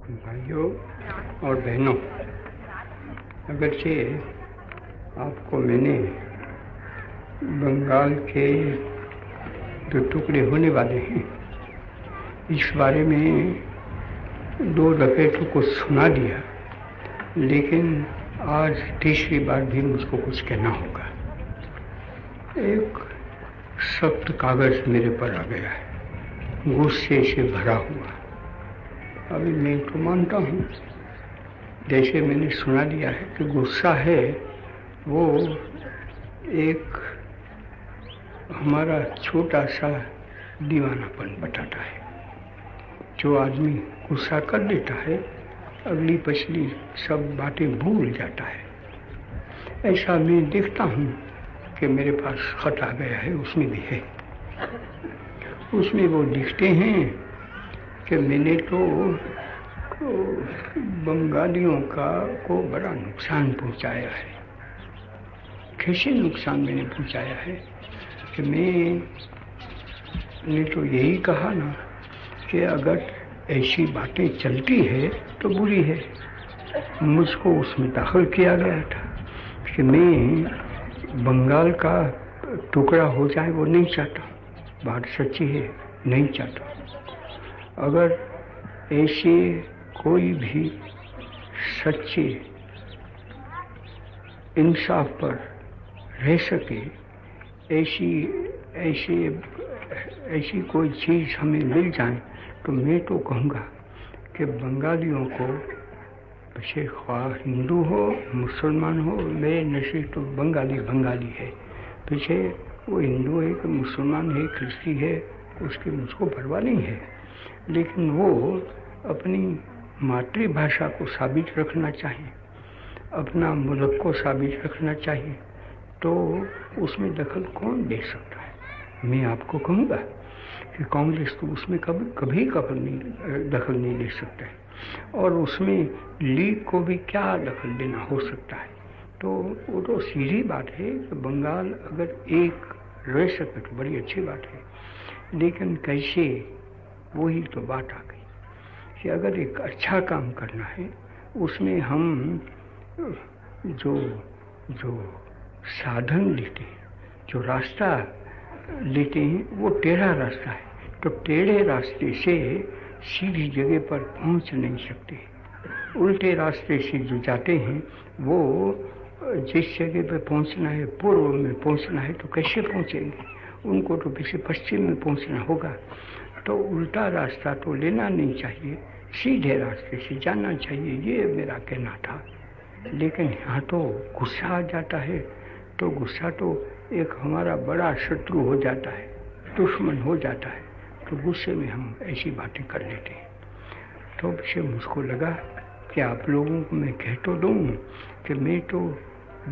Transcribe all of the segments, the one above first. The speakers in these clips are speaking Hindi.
भाइयों और बहनों, अगर से आपको मैंने बंगाल के जो टुकड़े होने वाले हैं, इस बारे में दो तो कुछ सुना दिया, लेकिन आज तीसरी बार भी मुझको कुछ कहना होगा। एक सख्त कागज़ मेरे पर आ गया है, गुस्से से भरा हुआ। अभी मैं तो मानता हूँ। जैसे मैंने सुना दिया है कि गुस्सा है, वो एक हमारा छोटा सा दीवानापन बताता है। जो आदमी गुस्सा कर देता है, अगली पछली सब बातें भूल जाता है। ऐसा मैं देखता हूँ कि मेरे पास खत आ गया है, उसमें भी है। उसमें वो लिखते हैं कि मैंने तो, बंगालियों का को बड़ा नुकसान पहुँचाया है। कैसे नुकसान मैंने पहुँचाया है? कि मैं ने तो यही कहा ना कि अगर ऐसी बातें चलती है तो बुरी है। मुझको उसमें दाखिल किया गया था कि मैं बंगाल का टुकड़ा हो जाए वो नहीं चाहता। बात सच्ची है नहीं चाहता। अगर ऐसे कोई भी सच्चे इंसाफ पर रह सके, ऐसी ऐसी ऐसी कोई चीज़ हमें मिल जाए तो मैं तो कहूँगा कि बंगालियों को पीछे ख्वाह हिंदू हो, मुसलमान हो, मैं नशे तो बंगाली बंगाली है। पीछे वो हिंदू है कि मुसलमान है, क्रिस्ती है, उसकी मुझको परवाह नहीं है। लेकिन वो अपनी मातृभाषा को साबित रखना चाहिए अपना मुल्क को साबित रखना चाहिए तो उसमें दखल कौन दे सकता है? मैं आपको कहूँगा कि कांग्रेस तो उसमें कभी कभी कभी नहीं, दखल नहीं दे सकता है। और उसमें लीग को भी क्या दखल देना हो सकता है? तो वो तो सीधी बात है कि बंगाल अगर एक रह सके तो बड़ी अच्छी बात है। लेकिन कैसे वही तो बात आ गई कि अगर एक अच्छा काम करना है, उसमें हम, जो जो साधन लेते हैं, जो रास्ता लेते हैं, वो टेढ़ा रास्ता है। तो टेढ़े रास्ते से सीधी जगह पर पहुँच नहीं सकते। उल्टे रास्ते से जो जाते हैं, वो जिस जगह पर पहुँचना है, पूर्व में पहुँचना है तो कैसे पहुँचेंगे? उनको तो पीछे पश्चिम में पहुँचना होगा। तो उल्टा रास्ता तो लेना नहीं चाहिए, सीधे रास्ते से जाना चाहिए, ये मेरा कहना था। लेकिन यहाँ तो गुस्सा आ जाता है तो गुस्सा तो एक हमारा बड़ा शत्रु हो जाता है, दुश्मन हो जाता है तो गुस्से में हम ऐसी बातें कर लेते हैं। तो फिर मुझको लगा कि आप लोगों को मैं कह तो दूँ कि मैं तो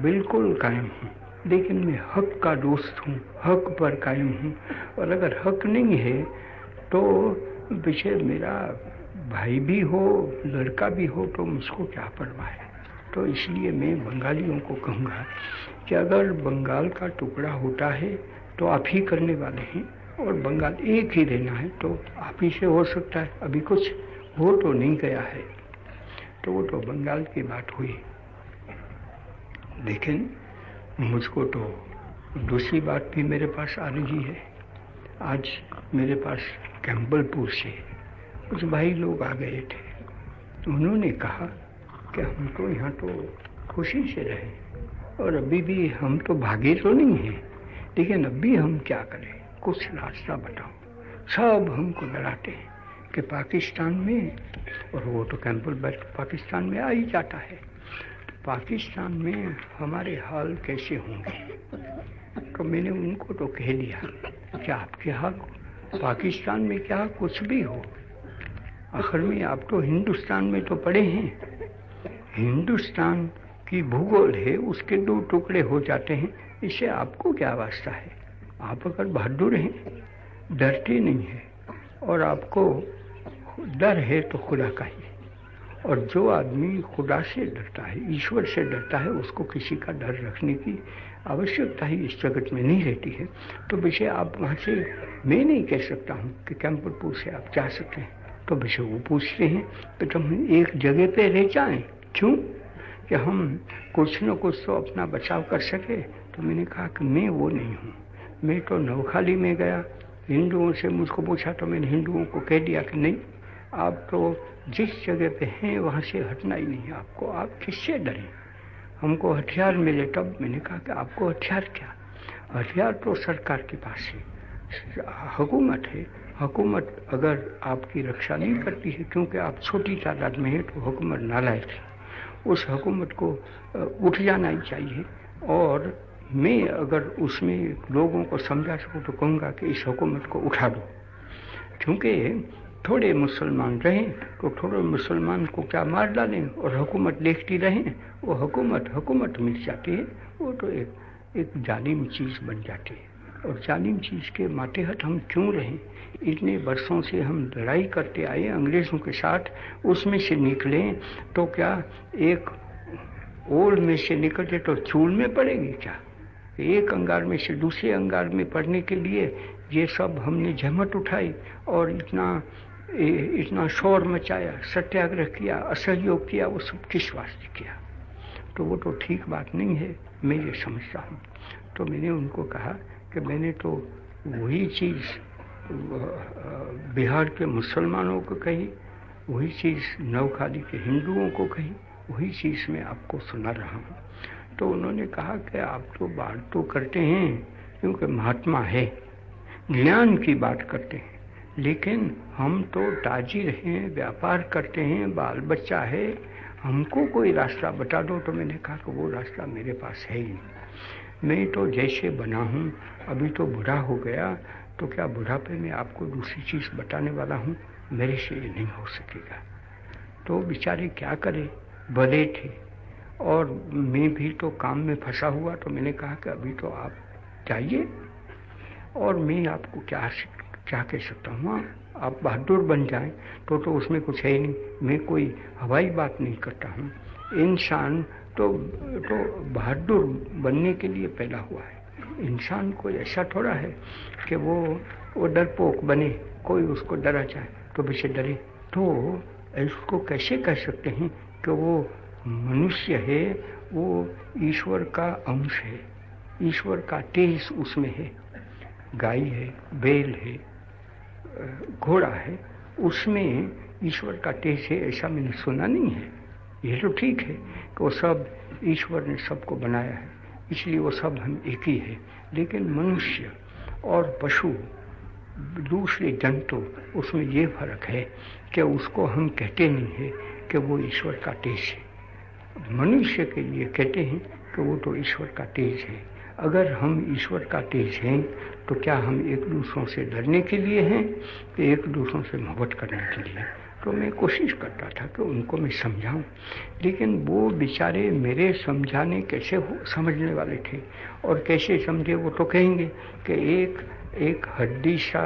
बिल्कुल कायम हूँ, लेकिन मैं हक का दोस्त हूँ, हक पर कायम हूँ। और अगर हक नहीं है तो पीछे मेरा भाई भी हो, लड़का भी हो तो मुझको क्या परवाह है? तो इसलिए मैं बंगालियों को कहूँगा कि अगर बंगाल का टुकड़ा होता है तो आप ही करने वाले हैं, और बंगाल एक ही रहना है तो आप ही से हो सकता है। अभी कुछ हो तो नहीं गया है। तो वो तो बंगाल की बात हुई। लेकिन मुझको तो दूसरी बात भी मेरे पास आ रही है। आज मेरे पास कैम्बलपुर से कुछ भाई लोग आ गए थे। उन्होंने कहा कि हम तो यहाँ तो खुशी से रहे, और अभी भी हम तो भागे तो नहीं हैं, लेकिन अभी हम क्या करें? कुछ रास्ता बताओ। सब हमको डराते हैं कि पाकिस्तान में, और वो तो कैंपल बैठ पाकिस्तान में आ ही जाता है। तो पाकिस्तान में हमारे हाल कैसे होंगे? तो मैंने उनको तो कह दिया कि आपके हाल पाकिस्तान में क्या कुछ भी हो, आखिर में आप तो हिंदुस्तान में तो पड़े हैं। हिंदुस्तान की भूगोल है, उसके दो टुकड़े हो जाते हैं। इससे आपको क्या वास्ता है? आप अगर बहादुर हैं, डरते नहीं है, और आपको डर है तो खुदा का ही। और जो आदमी खुदा से डरता है, ईश्वर से डरता है, उसको किसी का डर रखने की आवश्यकता ही इस जगत में नहीं रहती है। तो विषय आप वहाँ से, मैं नहीं कह सकता हूँ कि कैंपरपुर से आप जा सकते हैं तो विषय वो पूछते हैं कि हम एक जगह पे रह जाएँ, क्यों? कि हम कुछ न कुछ तो अपना बचाव कर सके। तो मैंने कहा कि मैं वो नहीं हूँ। मैं तो नवखाली में गया। हिंदुओं से मुझको पूछा तो मैंने हिंदुओं को कह दिया कि नहीं, आप तो जिस जगह पे हैं, वहाँ से हटना ही नहीं। आपको आप किससे डरें? हमको हथियार मिले तब मैंने कहा कि आपको हथियार क्या? हथियार तो सरकार के पास है। हुकूमत है। हुकूमत अगर आपकी रक्षा नहीं करती है, क्योंकि आप छोटी तादाद में है तो हुकूमत नालायक है। उस हुकूमत को उठ जाना ही चाहिए। और मैं अगर उसमें लोगों को समझा सकूँ तो कहूँगा कि इस हुकूमत को उठा दो। क्योंकि थोड़े मुसलमान रहें तो थोड़े मुसलमान को क्या मार डालें? और हुकूमत देखती रहें, वो हुकूमत हुकूमत मिल जाती है, वो तो एक एक जालिम चीज़ बन जाती है। और जालिम चीज़ के मातेहत हम क्यों रहें? इतने वर्षों से हम लड़ाई करते आए, अंग्रेज़ों के साथ, उसमें से निकले तो क्या एक ओल में से निकलते तो चूल में पड़ेगी क्या? एक अंगार में से दूसरे अंगार में पढ़ने के लिए ये सब हमने जहमत उठाई और इतना इतना शोर मचाया, सत्याग्रह किया, असहयोग किया, वो सब किस वास्ते किया? तो वो तो ठीक बात नहीं है, मैं ये समझता हूँ। तो मैंने उनको कहा कि मैंने तो वही चीज़ बिहार के मुसलमानों को कही, वही चीज़ नवखाली के हिंदुओं को कही, वही चीज़ मैं आपको सुना रहा हूँ। तो उन्होंने कहा कि आप तो बात तो करते हैं, क्योंकि महात्मा है, ज्ञान की बात करते हैं। लेकिन हम तो ताजिर हैं व्यापार करते हैं बाल बच्चा है। हमको कोई रास्ता बता दो। तो मैंने कहा कि वो रास्ता मेरे पास है ही मैं तो जैसे बना हूँ, अभी तो बूढ़ा हो गया तो क्या बुढ़ापे में आपको दूसरी चीज़ बताने वाला हूँ? मेरे से ये नहीं हो सकेगा। तो बेचारे क्या करें? भले थे। और मैं भी तो काम में फंसा हुआ तो मैंने कहा कि अभी तो आप जाइए, और मैं आपको क्या क्या कह सकता हूँ? आप बहादुर बन जाएँ तो तो उसमें कुछ है ही नहीं। मैं कोई हवाई बात नहीं करता हूँ। इंसान तो तो बहादुर बनने के लिए पैदा हुआ है। इंसान कोई ऐसा थोड़ा है कि वो वो डरपोक बने, कोई उसको डरा जाए तो पीछे डरे। तो इसको कैसे कह सकते हैं कि वो मनुष्य है, वो ईश्वर का अंश है। ईश्वर का तेज उसमें है। गाय है, बैल है घोड़ा है, उसमें ईश्वर का तेज है ऐसा मैंने सुना नहीं है। ये तो ठीक है कि वो सब ईश्वर ने सबको बनाया है, इसलिए वो सब हम एक ही है। लेकिन मनुष्य और पशु, दूसरे जंतु, उसमें ये फ़र्क है कि उसको हम कहते नहीं है कि वो ईश्वर का तेज है। मनुष्य के लिए कहते हैं कि वो तो ईश्वर का तेज है। अगर हम ईश्वर का तेज हैं तो क्या हम एक दूसरों से डरने के लिए हैं कि एक दूसरों से मोहब्बत करने के लिए? तो मैं कोशिश करता था कि उनको मैं समझाऊं। लेकिन वो बेचारे मेरे समझाने कैसे हो, समझने वाले थे? और कैसे समझे वो तो कहेंगे कि एक एक हड्डी सा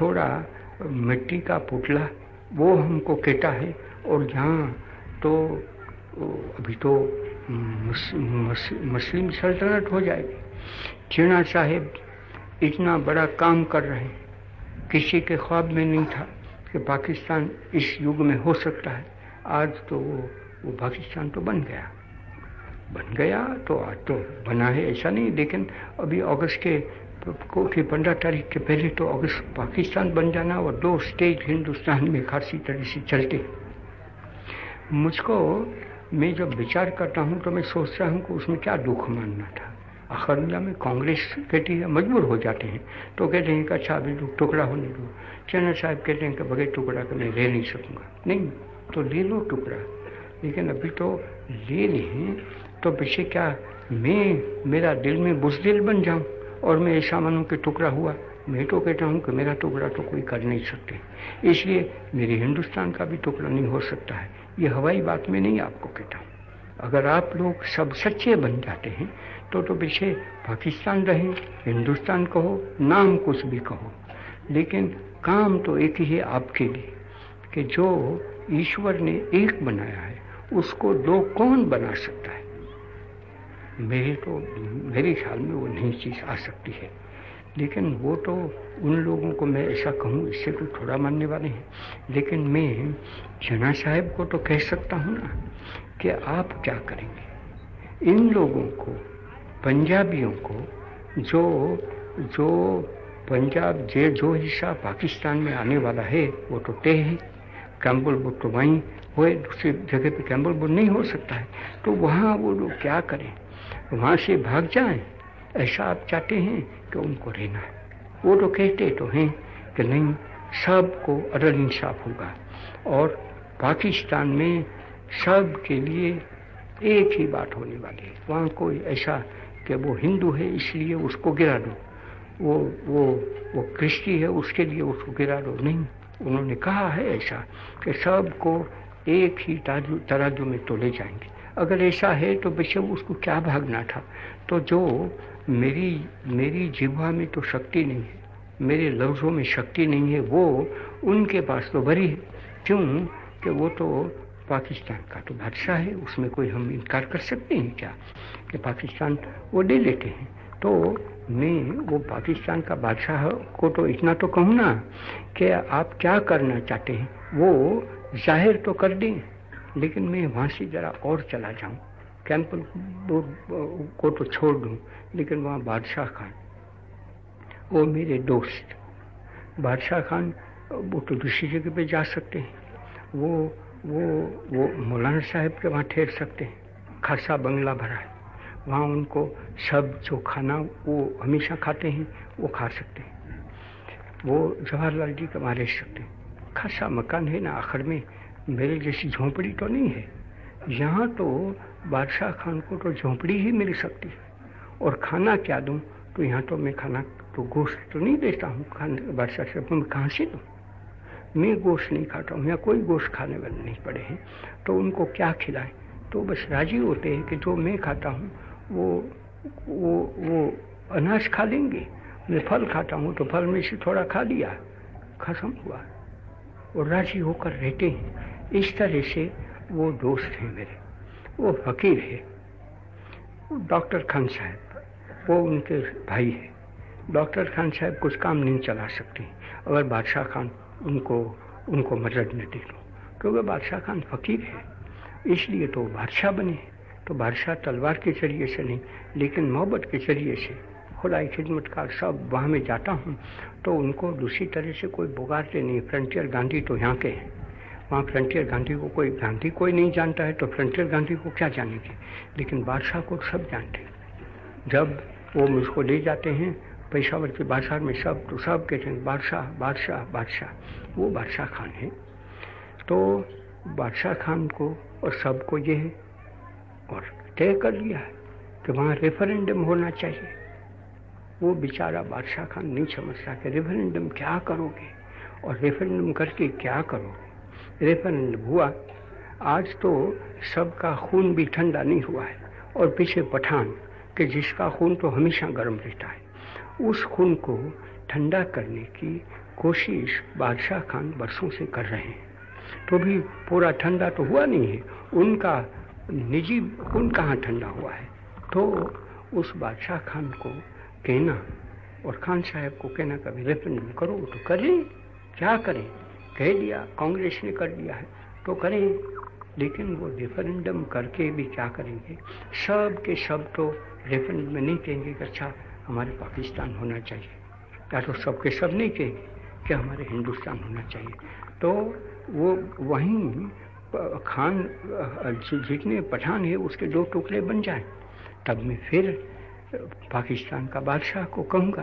थोड़ा मिट्टी का पुतला, वो हमको कहता है। और जहाँ तो अभी तो मुस्लिम सल्तनत हो जाएगी। चीना साहेब इतना बड़ा काम कर रहे हैं। किसी के ख्वाब में नहीं था कि पाकिस्तान इस युग में हो सकता है। आज तो वो वो पाकिस्तान तो बन गया। बन गया तो आज तो बना है, ऐसा नहीं। लेकिन अभी अगस्त के, को की पंद्रह तारीख के पहले तो अगस्त पाकिस्तान बन जाना और दो स्टेज हिंदुस्तान में खासी तरह से चलते। मुझको, मैं जब विचार करता हूँ तो मैं सोचता हूँ कि उसमें क्या दुख मानना था। अखरमिया में कांग्रेस कहती है, मजबूर हो जाते हैं। तो कहते हैं कि अच्छा अभी टुकड़ा होने दो। चैनल साहब कहते हैं कि बगैर टुकड़ा का मैं ले नहीं सकूँगा। नहीं तो ले लो टुकड़ा। लेकिन अभी तो ले लें तो पीछे क्या मैं, मेरा दिल में बुजदिल बन जाऊँ और मैं ऐसा मानूँ कि टुकड़ा हुआ? मैं तो कहता हूँ कि मेरा टुकड़ा तो कोई कर नहीं सकते। इसलिए मेरे हिंदुस्तान का भी टुकड़ा नहीं हो सकता है। ये हवाई बात में नहीं आपको कहता हूँ। अगर आप लोग सब सच्चे बन जाते हैं तो तो पीछे पाकिस्तान रहे, हिंदुस्तान कहो, नाम कुछ भी कहो। लेकिन काम तो एक ही है आपके लिए, कि जो ईश्वर ने एक बनाया है, उसको दो कौन बना सकता है? मेरे तो मेरे ख्याल में वो नई चीज़ आ सकती है। लेकिन वो तो उन लोगों को मैं ऐसा कहूँ, इससे कोई थोड़ा मानने वाले हैं। लेकिन मैं जना साहब को तो कह सकता हूँ ना, कि आप क्या करेंगे? इन लोगों को पंजाबियों को जो जो पंजाब जे, जो हिस्सा पाकिस्तान में आने वाला है, वो तो तय है। कैम्बल बुट तो वहीं हुए, दूसरी जगह पे कैम्बल बुट नहीं हो सकता है। तो वहाँ वो लोग क्या करें? वहाँ से भाग जाएँ। ऐसा आप चाहते हैं कि उनको रहना है। वो तो कहते तो हैं कि नहीं, सबको अदल इंसाफ होगा। और पाकिस्तान में सब के लिए एक ही बात होने वाली है। वहाँ कोई ऐसा कि वो हिंदू है, इसलिए उसको गिरा दो। वो वो वो क्रिश्ची है, उसके लिए उसको गिरा दो। नहीं, उन्होंने कहा है ऐसा कि सबको एक ही ताजू, तराजू में तो ले जाएँगे। अगर ऐसा है तो बेशक उसको क्या भागना था? तो जो मेरी मेरी जिह्वा में तो शक्ति नहीं है, मेरे लफ्ज़ों में शक्ति नहीं है, वो उनके पास तो बरी है। क्यों? कि वो तो पाकिस्तान का तो बादशाह है, उसमें कोई हम इनकार कर सकते हैं क्या? कि पाकिस्तान वो ले लेते हैं। तो मैं, वो पाकिस्तान का बादशाह को तो इतना तो कहूँ ना कि आप क्या करना चाहते हैं, वो ज़ाहिर तो कर दें, लेकिन मैं वहाँ से ज़रा और चला जाऊँ। कैंपल को तो छोड़ दूँ, लेकिन वहाँ बादशाह खान, वो मेरे दोस्त, बादशाह खान, वो तो दूसरी जगह पे जा सकते हैं। वो वो वो मौलाना साहब के वहाँ ठहर सकते हैं। खासा बंगला भरा है। वहाँ उनको सब जो खाना वो हमेशा खाते हैं, वो खा सकते हैं। वो जवाहरलाल जी का रह सकते हैं। खासा मकान है ना आखिर में, मेरे जैसी झोंपड़ी तो नहीं है। यहाँ तो बादशाह खान को तो झोंपड़ी ही मिल सकती है। और खाना क्या दूँ? तो यहाँ तो मैं खाना तो गोश्त तो नहीं देता हूँ। खाने बादशाह से मैं कहाँ से दूँ? मैं गोश्त नहीं खाता हूँ या कोई गोश्त खाने वाले नहीं पड़े हैं। तो उनको क्या खिलाएँ? तो बस राज़ी होते हैं कि जो मैं खाता हूँ वो वो वो अनाज खा लेंगे। मैं फल खाता हूँ तो फल में से थोड़ा खा लिया, खत्म हुआ। और राज़ी होकर रहते हैं। इस तरह से वो दोस्त हैं मेरे। वो फकीर है। डॉक्टर खान साहब, वो उनके भाई है। डॉक्टर खान साहब कुछ काम नहीं चला सकते। अगर बादशाह खान उनको उनको मदद न दे दो, क्योंकि बादशाह खान फकीर है। इसलिए तो बादशाह बने तो बादशाह तलवार के ज़रिए से नहीं, लेकिन मोहब्बत के ज़रिए से। खुदाई खिदमत का सब वहाँ में जाता हूँ तो उनको दूसरी तरह से कोई बुगारते नहीं। फ्रंटियर गांधी तो यहाँ के हैं। वहाँ फ्रंटियर गांधी को कोई, गांधी कोई नहीं जानता है तो फ्रंटियर गांधी को क्या जानेंगे? लेकिन बादशाह को सब जानते हैं। जब वो मुझको ले जाते हैं, पेशावर के बादशाह में सब तो सब कहते हैं, बादशाह बादशाह बादशाह। वो बादशाह खान है। तो बादशाह खान को और सबको ये है और तय कर लिया है कि वहाँ रेफरेंडम होना चाहिए। वो बेचारा बादशाह खान नहीं समझता कि रेफरेंडम क्या करोगे और रेफरेंडम करके क्या करोगे। रेफरेंडम हुआ। आज तो सबका खून भी ठंडा नहीं हुआ है और पीछे पठान कि जिसका खून तो हमेशा गर्म रहता है, उस खून को ठंडा करने की कोशिश बादशाह खान बरसों से कर रहे हैं। तो भी पूरा ठंडा तो हुआ नहीं है, उनका निजी खून कहाँ ठंडा हुआ है? तो उस बादशाह खान को कहना और खान साहब को कहना कभी रेफरेंडम करो तो करें। क्या करें? कह दिया, कांग्रेस ने कर दिया है तो करें। लेकिन वो रेफरेंडम करके भी क्या करेंगे? सब के सब तो रेफरेंडम में नहीं कहेंगे कि अच्छा हमारे पाकिस्तान होना चाहिए। या तो सब के सब नहीं कहेंगे कि हमारे हिंदुस्तान होना चाहिए। तो वो वहीं खान जितने पठान है, उसके दो टुकड़े बन जाए। तब मैं फिर पाकिस्तान का बादशाह को कहूँगा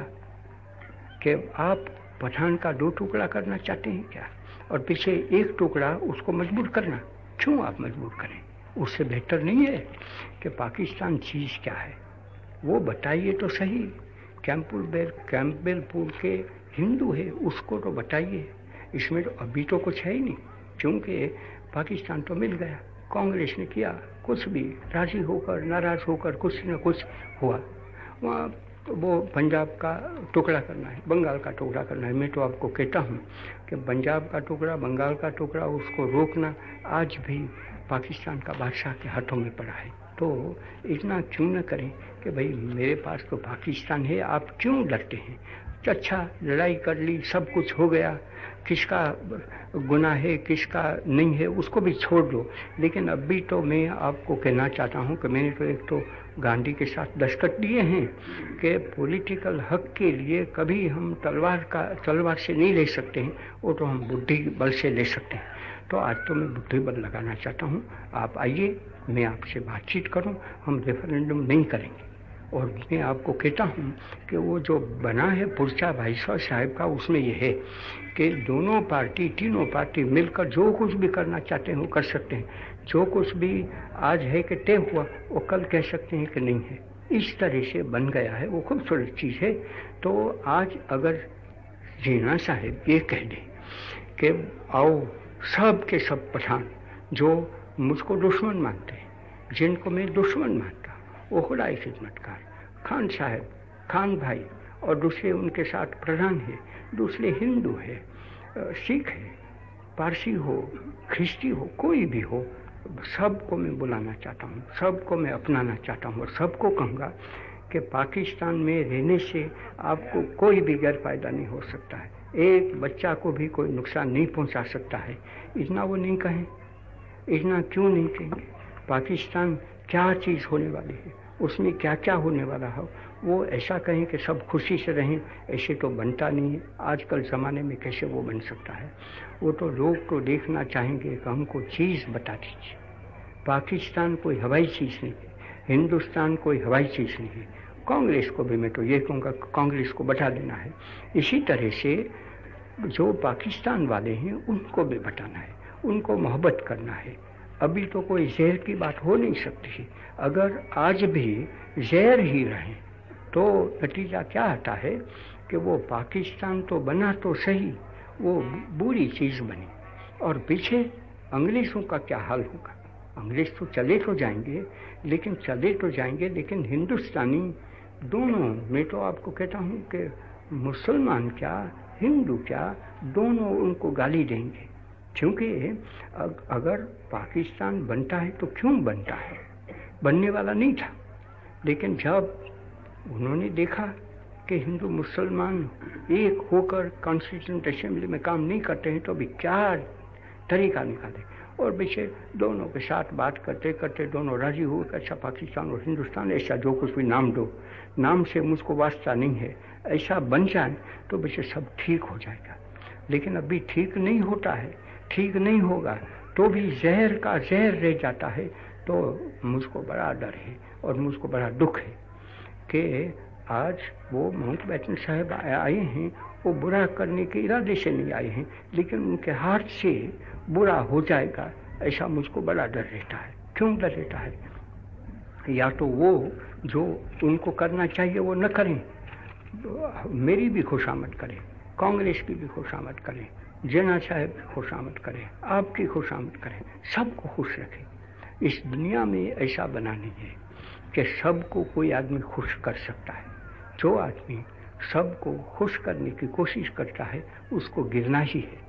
कि आप पठान का दो टुकड़ा करना चाहते हैं क्या? और पीछे एक टुकड़ा उसको मजबूर करना। क्यों आप मजबूर करें? उससे बेहतर नहीं है कि पाकिस्तान चीज़ क्या है। वो बताइए तो सही। कैंपुल बेर के हिंदू है, उसको तो बताइए। इसमें तो अभी तो कुछ है ही नहीं, क्योंकि पाकिस्तान तो मिल गया। कांग्रेस ने किया कुछ भी, राज़ी होकर, नाराज़ होकर कुछ न कुछ हुआ। वहाँ तो वो पंजाब का टुकड़ा करना है, बंगाल का टुकड़ा करना है। मैं तो आपको कहता हूँ कि पंजाब का टुकड़ा, बंगाल का टुकड़ा, उसको रोकना आज भी पाकिस्तान का बादशाह के हाथों में पड़ा है। तो इतना क्यों न करें कि भाई मेरे पास तो पाकिस्तान है, आप क्यों डरते हैं? अच्छा लड़ाई कर ली, सब कुछ हो गया। किसका गुना है, किसका नहीं है, उसको भी छोड़ दो। लेकिन अभी तो मैं आपको कहना चाहता हूँ कि मैंने तो एक तो गांधी के साथ दस्तखत दिए हैं कि पॉलिटिकल हक के लिए कभी हम तलवार का, तलवार से नहीं ले सकते हैं, वो तो हम बुद्धि बल से ले सकते हैं। तो आज तो मैं बुद्धि बल लगाना चाहता हूँ। आप आइए, मैं आपसे बातचीत करूँ, हम रेफरेंडम नहीं करेंगे। और मैं आपको कहता हूँ कि वो जो बना है पुरचा भाई साहब का, उसमें यह है कि दोनों पार्टी, तीनों पार्टी मिलकर जो कुछ भी करना चाहते हैं वो कर सकते हैं। जो कुछ भी आज है कि तय हुआ, वो कल कह सकते हैं कि नहीं है। इस तरह से बन गया है, वो खूबसूरत चीज़ है। तो आज अगर जीना साहेब ये कह दें कि आओ सब के सब पठान, जो मुझको दुश्मन मानते हैं, जिनको मैं दुश्मन मानता वो खुदाई खिदमतकार खान साहब, खान भाई और दूसरे उनके साथ प्रधान है, दूसरे हिंदू है सिख है, पारसी हो, ख्रिस्ती हो, कोई भी हो, सबको मैं बुलाना चाहता हूँ, सबको मैं अपनाना चाहता हूँ और सबको कहूँगा कि पाकिस्तान में रहने से आपको कोई भी गैर फ़ायदा नहीं हो सकता है। एक बच्चा को भी कोई नुकसान नहीं पहुँचा सकता है। इतना वो नहीं कहें, इतना क्यों नहीं कहेंगे पाकिस्तान क्या चीज़ होने वाली है? उसमें क्या क्या होने वाला है? वो ऐसा कहें कि सब खुशी से रहें, ऐसे तो बनता नहीं है। आजकल ज़माने में कैसे वो बन सकता है? वो तो लोग तो देखना चाहेंगे कि हमको चीज़ बता दीजिए। पाकिस्तान कोई हवाई चीज़ नहीं है, हिंदुस्तान कोई हवाई चीज़ नहीं है। कांग्रेस को भी मैं तो ये कहूँगा, कांग्रेस को बता देना है। इसी तरह से जो पाकिस्तान वाले हैं, उनको भी बताना है, उनको मोहब्बत करना है। अभी तो कोई जहर की बात हो नहीं सकती। अगर आज भी जहर ही रहें तो नतीजा क्या आता है कि वो पाकिस्तान तो बना तो सही, वो बुरी चीज़ बनी। और पीछे अंग्रेज़ों का क्या हाल होगा? अंग्रेज़ तो चले तो जाएँगे, लेकिन चले तो जाएँगे, लेकिन हिंदुस्तानी दोनों, मैं तो आपको कहता हूँ कि मुसलमान क्या, हिंदू क्या, दोनों उनको गाली देंगे। क्योंकि अगर पाकिस्तान बनता है तो क्यों बनता है? बनने वाला नहीं था। लेकिन जब उन्होंने देखा कि हिंदू मुसलमान एक होकर कॉन्स्टिट्यूंट असेंबली में काम नहीं करते हैं तो अभी क्या तरीका निकाले? और पीछे दोनों के साथ बात करते करते दोनों राज़ी हुए कि अच्छा पाकिस्तान और हिंदुस्तान, ऐसा जो कुछ भी नाम दो, नाम से मुझको वास्ता नहीं है, ऐसा बन जाए तो पीछे सब ठीक हो जाएगा। लेकिन अभी ठीक नहीं होता है ठीक नहीं होगा तो भी जहर का जहर रह जाता है तो मुझको बड़ा डर है और मुझको बड़ा दुख है कि आज वो माउंट बैटन साहब आए हैं, वो बुरा करने के इरादे से नहीं आए हैं, लेकिन उनके हाथ से बुरा हो जाएगा, ऐसा मुझको बड़ा डर रहता है। क्यों डर रहता है? या तो वो जो उनको करना चाहिए वो न करें, मेरी भी खुशामद करें, कांग्रेस की भी खुशामद करें जेना साहब की खुशामद करें, आपकी खुशामद करें। सबको खुश रखें। इस दुनिया में ऐसा बना है कि सबको कोई आदमी खुश कर सकता है। जो आदमी सबको खुश करने की कोशिश करता है, उसको गिरना ही है।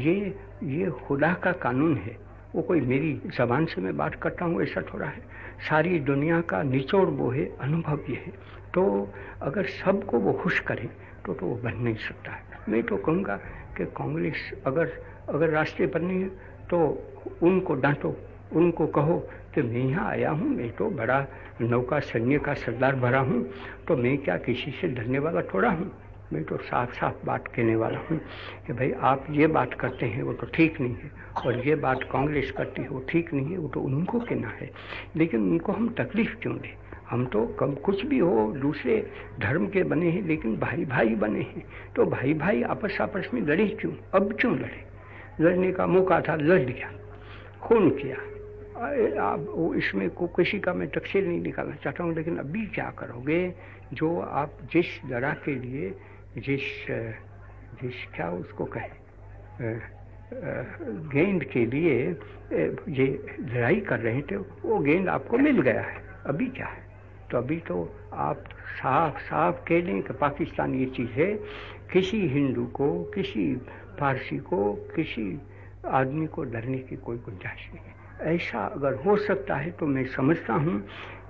ये ये खुदा का कानून है। वो कोई मेरी जबान से मैं बात करता हूँ, ऐसा थोड़ा है। सारी दुनिया का निचोड़ वो है, अनुभव ये है। तो अगर सबको वो खुश करे तो तो वो बन नहीं सकता है। मैं तो कहूँगा कि कांग्रेस अगर अगर राष्ट्रीय पर नहीं तो उनको डांटो, उनको कहो कि मैं यहाँ आया हूँ, मैं तो बड़ा नौका सैन्य का सरदार भरा हूँ तो मैं क्या किसी से डरने वाला थोड़ा हूँ? मैं तो साफ़ साफ़ बात कहने वाला हूँ कि भाई आप ये बात करते हैं, वो तो ठीक नहीं है, और ये बात कांग्रेस करती है, वो ठीक नहीं है, वो तो उनको कहना है। लेकिन उनको हम तकलीफ़ क्यों दें? हम तो कम कुछ भी हो, दूसरे धर्म के बने हैं, लेकिन भाई भाई बने हैं। तो भाई भाई आपस आपस में लड़े क्यों? अब क्यों लड़े? लड़ने का मौका था, लड़ लिया, खून किया। आप इसमें को, किसी का मैं तकसीर नहीं निकालना चाहता हूँ, लेकिन अभी क्या करोगे? जो आप जिस लड़ा के लिए, जिस जिस, क्या उसको कहे? गेंद के लिए ये लड़ाई कर रहे थे, वो गेंद आपको मिल गया है। अभी क्या है? तो अभी तो आप साफ़ साफ़ कह दें कि पाकिस्तान ये चीज़ है, किसी हिंदू को, किसी फारसी को, किसी आदमी को डरने की कोई गुंजाइश नहीं है। ऐसा अगर हो सकता है तो मैं समझता हूँ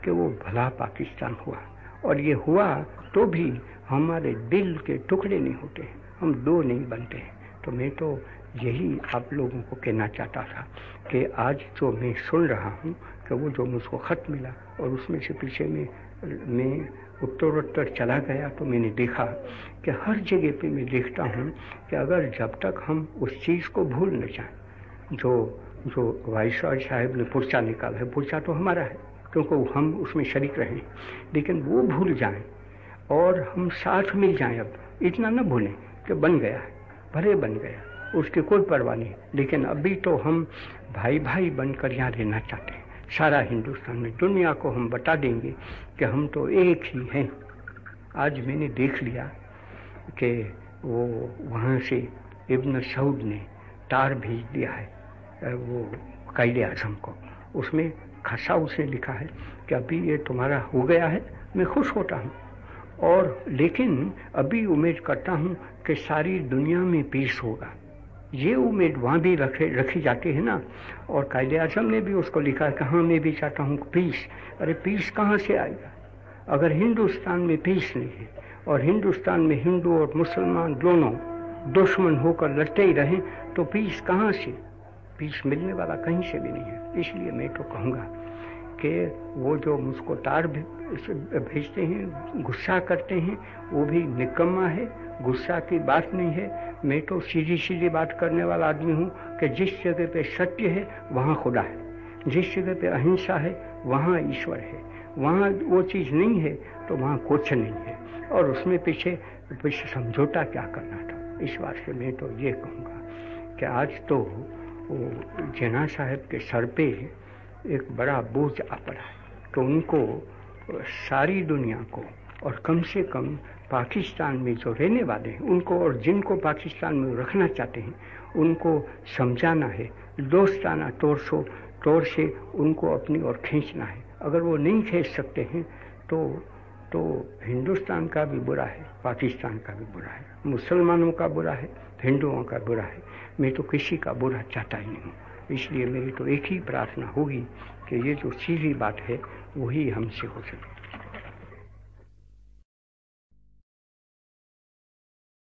कि वो भला पाकिस्तान हुआ। और ये हुआ तो भी हमारे दिल के टुकड़े नहीं होते हम दो नहीं बनते तो मैं तो यही आप लोगों को कहना चाहता था कि आज जो मैं सुन रहा हूँ कि वो जो मुझको ख़त मिला और उसमें से पीछे में, मैं उत्तरोत्तर चला गया तो मैंने देखा कि हर जगह पे मैं देखता हूँ कि अगर जब तक हम उस चीज़ को भूल न जाए, जो जो वायसराय साहब ने पुर्चा निकाला है, पुर्चा तो हमारा है, क्योंकि हम उसमें शरीक रहे, लेकिन वो भूल जाएँ और हम साथ मिल जाएँ अब। इतना न भूलें कि बन गया है, भले बन गया, उसकी कोई परवाह नहीं, लेकिन अभी तो हम भाई भाई बनकर यहाँ रहना चाहते हैं। सारा हिंदुस्तान में, दुनिया को हम बता देंगे कि हम तो एक ही हैं। आज मैंने देख लिया कि वो वहाँ से इब्न सऊद ने तार भेज दिया है वो कैद आज़म को। उसमें खसा उसने लिखा है कि अभी ये तुम्हारा हो गया है, मैं खुश होता हूँ। और लेकिन अभी उम्मीद करता हूँ कि सारी दुनिया में पीस होगा। ये उम्मीद वहाँ भी रखे, रखी जाती है ना? और कायदे आज़म ने भी उसको लिखा है कि हाँ मैं भी चाहता हूँ पीस। अरे, पीस कहाँ से आएगा? अगर हिंदुस्तान में पीस नहीं है और हिंदुस्तान में हिंदू और मुसलमान दोनों दुश्मन होकर लड़ते ही रहें तो पीस कहाँ से? पीस मिलने वाला कहीं से भी नहीं है। इसलिए मैं तो कहूँगा कि वो जो मुझको तार भेजते हैं, गुस्सा करते हैं, वो भी निकम्मा है, गुस्सा की बात नहीं है। मैं तो सीधी सीधी बात करने वाला आदमी हूँ कि जिस जगह पे सत्य है, वहाँ खुदा है। जिस जगह पे अहिंसा है, वहाँ ईश्वर है। वहाँ वो चीज़ नहीं है तो वहाँ कुछ नहीं है। और उसमें पीछे पीछे समझौता क्या करना था? इस बात से मैं तो ये कहूँगा कि आज तो जना साहब के सर पे एक बड़ा बोझ आ पड़ा है। तो उनको सारी दुनिया को और कम से कम पाकिस्तान में जो रहने वाले हैं, उनको और जिनको पाकिस्तान में रखना चाहते हैं, उनको समझाना है, दोस्ताना तौर से तौर से उनको अपनी ओर खींचना है। अगर वो नहीं खींच सकते हैं तो तो हिंदुस्तान का भी बुरा है, पाकिस्तान का भी बुरा है, मुसलमानों का बुरा है, हिंदुओं का बुरा है। मैं तो किसी का बुरा चाहता ही नहीं हूँ। इसलिए मेरी तो एक ही प्रार्थना होगी कि ये जो सीधी बात है, वही हमसे हो सके।